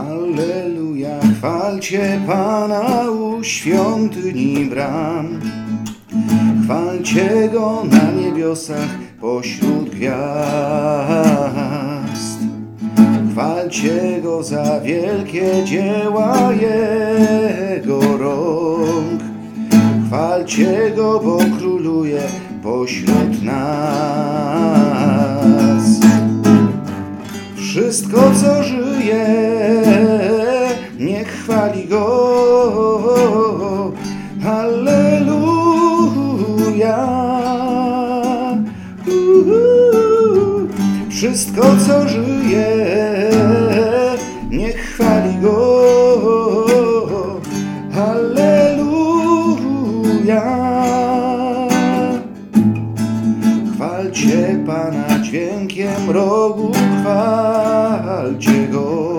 Alleluja, chwalcie Pana u świątyni bram. Chwalcie Go na niebiosach pośród gwiazd. Chwalcie Go za wielkie dzieła Jego rąk. Chwalcie Go, bo króluje pośród nas. Wszystko, co żyje, Halleluja. Wszystko, co żyje, niech chwali Go. Halleluja. Chwalcie Pana dźwiękiem rogu, chwalcie Go.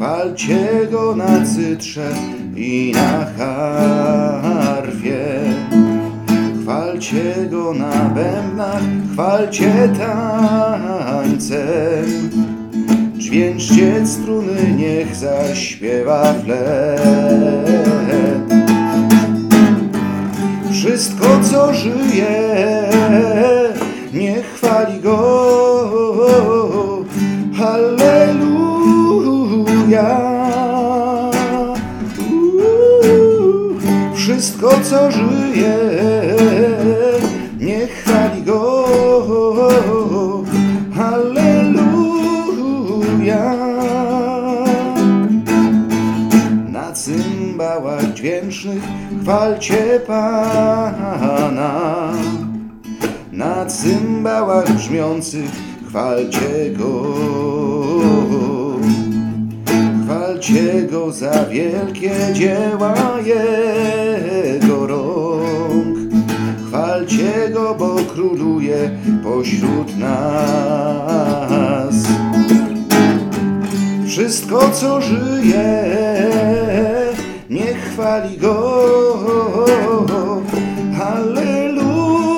Chwalcie Go na cytrze i na harfie. Chwalcie Go na bębnach, chwalcie tańcem. Dźwięczcie struny, niech zaśpiewa flet. Wszystko, co żyje, niech chwali Go. Wszystko, co żyje, niech chwali Go. Halleluja. Na cymbałach dźwięcznych chwalcie Pana. Na cymbałach brzmiących chwalcie Go. Chwalcie Go za wielkie dzieła Jego rąk. Chwalcie Go, bo króluje pośród nas. Wszystko, co żyje, niech chwali Go. Halleluja.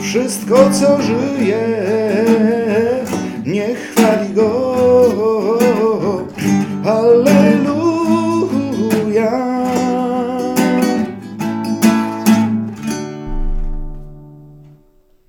Wszystko, co żyje, niech chwali Go.